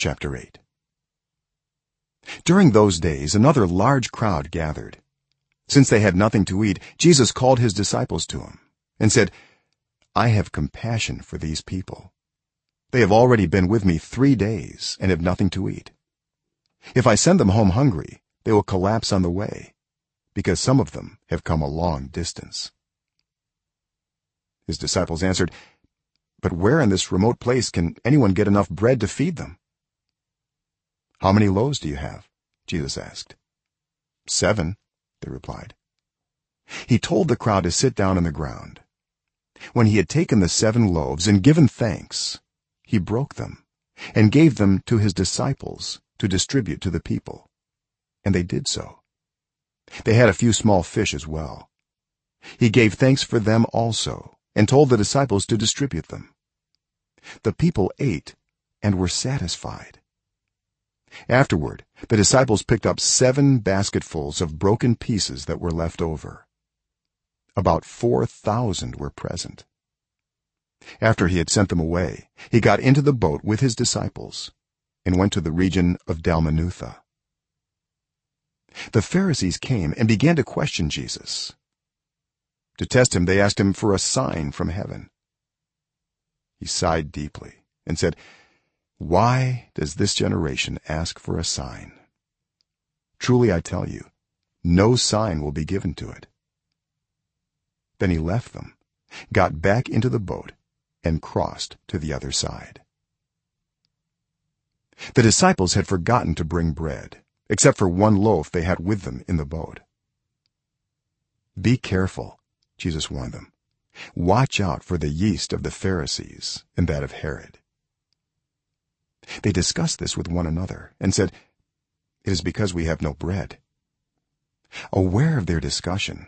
chapter 8 during those days another large crowd gathered. Since they had nothing to eat jesus called his disciples to him and said i have compassion for these people. They have already been with me 3 days and have nothing to eat. If i send them home hungry they will collapse on the way because some of them have come a long distance. His disciples answered but where in this remote place can anyone get enough bread to feed them how many loaves do you have? Jesus asked. 7 they replied. He told the crowd to sit down on the ground. When he had taken the 7 loaves and given thanks he broke them and gave them to his disciples to distribute to the people. And they did so. They had a few small fish as well. He gave thanks for them also and told the disciples to distribute them. The people ate and were satisfied afterward the disciples picked up 7 basketfuls of broken pieces that were left over. About 4000 were present. After he had sent them away he got into the boat with his disciples and went to the region of dalmanutha. The pharisees came and began to question jesus. To test him they asked him for a sign from heaven. He sighed deeply and said why does this generation ask for a sign? Truly i tell you no sign will be given to it. Then he left them got back into the boat and crossed to the other side. The disciples had forgotten to bring bread except for one loaf they had with them in the boat. Be careful jesus warned them. Watch out for the yeast of the pharisees and that of herod they discussed this with one another and said it is because we have no bread. Aware of their discussion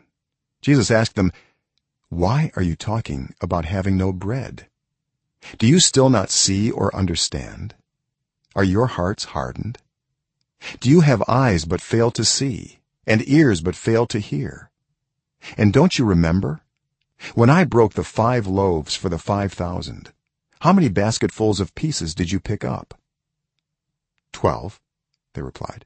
jesus asked them why are you talking about having no bread? Do you still not see or understand? Are your hearts hardened? Do you have eyes but fail to see and ears but fail to hear? And don't you remember? When i broke the 5 loaves for the 5000 how many basketfuls of pieces did you pick up? 12 they replied.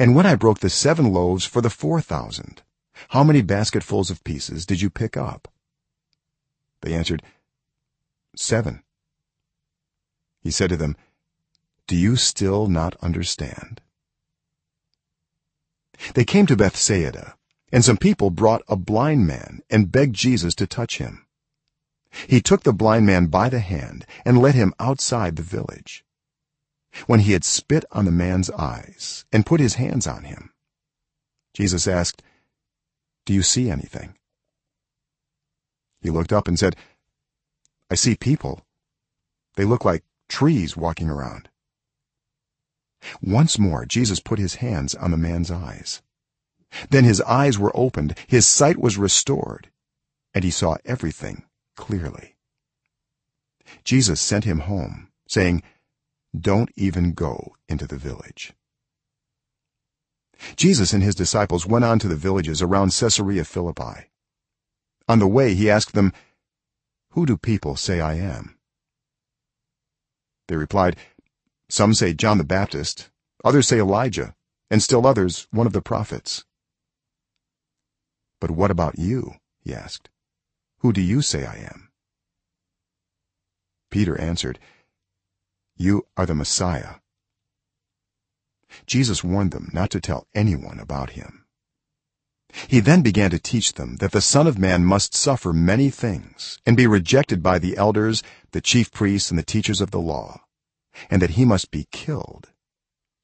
And when i broke the 7 loaves for the 4000 how many basketfuls of pieces did you pick up? They answered 7 he said to them do you still not understand? They came to bethsaida and some people brought a blind man and begged jesus to touch him he took the blind man by the hand and led him outside the village. When he had spit on the man's eyes and put his hands on him jesus asked do you see anything? He looked up and said i see people. They look like trees walking around. Once more jesus put his hands on the man's eyes. Then his eyes were opened his sight was restored and he saw everything clearly. Jesus sent him home saying don't even go into the village. Jesus and his disciples went on to the villages around caesarea philippi. On the way he asked them who do people say i am? They replied some say john the baptist others say elijah and still others one of the prophets. But what about you? he asked who do you say i am? Peter answered you are the messiah. Jesus warned them not to tell anyone about him. He then began to teach them that the son of man must suffer many things and be rejected by the elders the chief priests and the teachers of the law and that he must be killed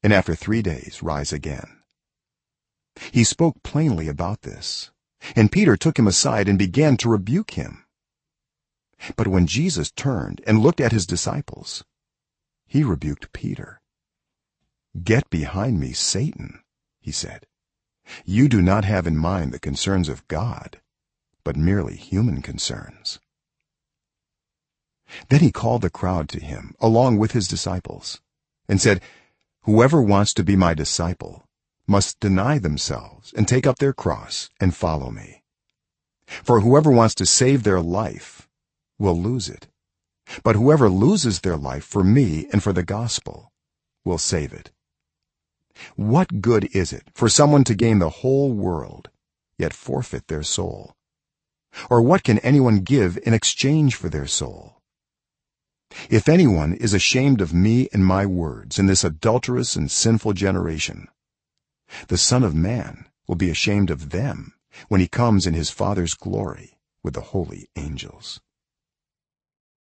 and after 3 days rise again. He spoke plainly about this and peter took him aside and began to rebuke him. But when jesus turned and looked at his disciples he rebuked peter. Get behind me satan he said. You do not have in mind the concerns of god but merely human concerns. Then he called the crowd to him along with his disciples and said whoever wants to be my disciple must deny themselves and take up their cross and follow me. For whoever wants to save their life will lose it. But whoever loses their life for me and for the gospel will save it. What good is it for someone to gain the whole world yet forfeit their soul? Or what can anyone give in exchange for their soul? If anyone is ashamed of me and my words in this adulterous and sinful generation the son of man will be ashamed of them when he comes in his father's glory with the holy angels